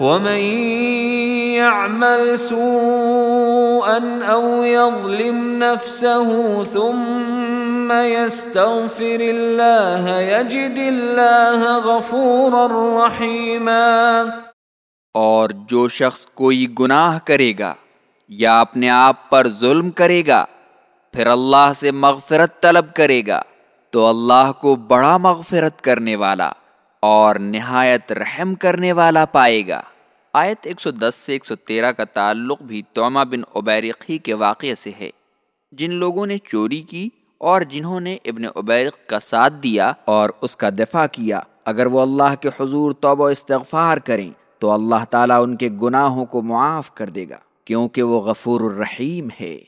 ومن يعمل سوءا او يظلم نفسه ثم يستغفر الله يجد الله غفورا رحيما اور جو شخص کوئی گناہ کرے گا یا اپنے آپ پر ظلم کرے گا، پھر اللہ سے مغفرت طلب کرے گا، تو اللہ کو بڑا مغفرت کرنے والا۔ اور نہایت رحم کرنے والا پائے گا۔ آیت 110 سے 113 کا تعلق بھی توما بن عبیرقی کے واقعے سے ہے۔ جن لوگوں نے چوری کی اور جنہوں نے ابن عبیرق کا ساتھ دیا اور اس کا دفاع کیا، اگر وہ اللہ کے حضور توبہ و استغفار کریں، تو اللہ تعالیٰ ان کے گناہوں کو معاف کر دے گا، کیونکہ وہ غفور الرحیم ہے۔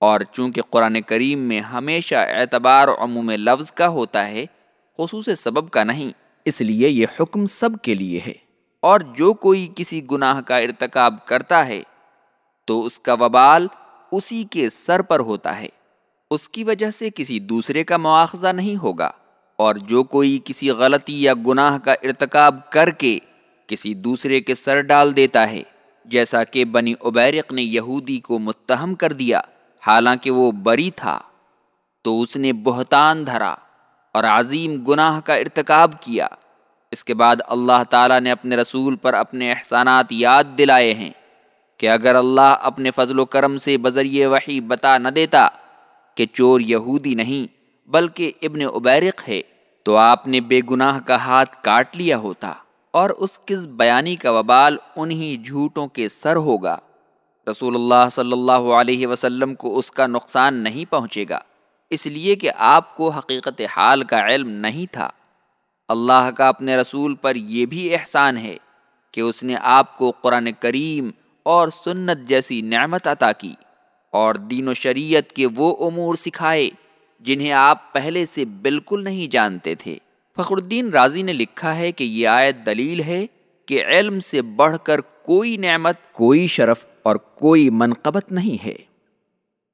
اور چونکہ قرآن کریم میں ہمیشہ اعتبار عموم لفظ کا ہوتا ہے، خصوص سبب کا نہیں اس لیے یہ حکم سب کے لیے ہے۔ اور جو کوئی کسی گناہ کا ارتکاب کرتا ہے، تو اس کا وبال اسی کے سر پر ہوتا ہے۔ اس کی وجہ سے کسی دوسرے کا مواخذہ نہیں ہوگا۔ اور جو کوئی کسی غلطی یا گناہ کا ارتکاب کر کے کسی دوسرے کے سر ڈال دیتا ہے، جیسا کہ بنی عبیرق نے یہودی کو متہم کر دیا، حالانکہ وہ بری تھا، تو اس نے بہتان دھرا۔ اور عظیم گناہ کا ارتکاب کیا۔ اس کے بعد اللہ تعالیٰ نے اپنے رسول پر اپنے احسانات یاد دلائے ہیں کہ اگر اللہ اپنے فضل و کرم سے بذریعہ وحی بتا نہ دیتا کہ چور یہودی نہیں بلکہ ابن عبیرق ہے، تو آپ نے بے گناہ کا ہاتھ کاٹ لیا ہوتا اور اس کس بیانی کا وبال انہی جھوٹوں کے سر ہوگا۔ رسول اللہ صلی اللہ علیہ وسلم کو اس کا نقصان نہیں پہنچے گا۔ اس لیے کہ آپ کو حقیقت حال کا علم نہیں تھا۔ اللہ کا اپنے رسول پر یہ بھی احسان ہے کہ اس نے آپ کو قرآن کریم اور سنت جیسی نعمت عطا کی اور دین و شریعت کے وہ امور سکھائے جنہیں آپ پہلے سے بالکل نہیں جانتے تھے۔ فخر الدین راضی نے لکھا ہے کہ یہ آیت دلیل ہے کہ علم سے بڑھ کر کوئی نعمت، کوئی شرف اور کوئی منقبت نہیں ہے۔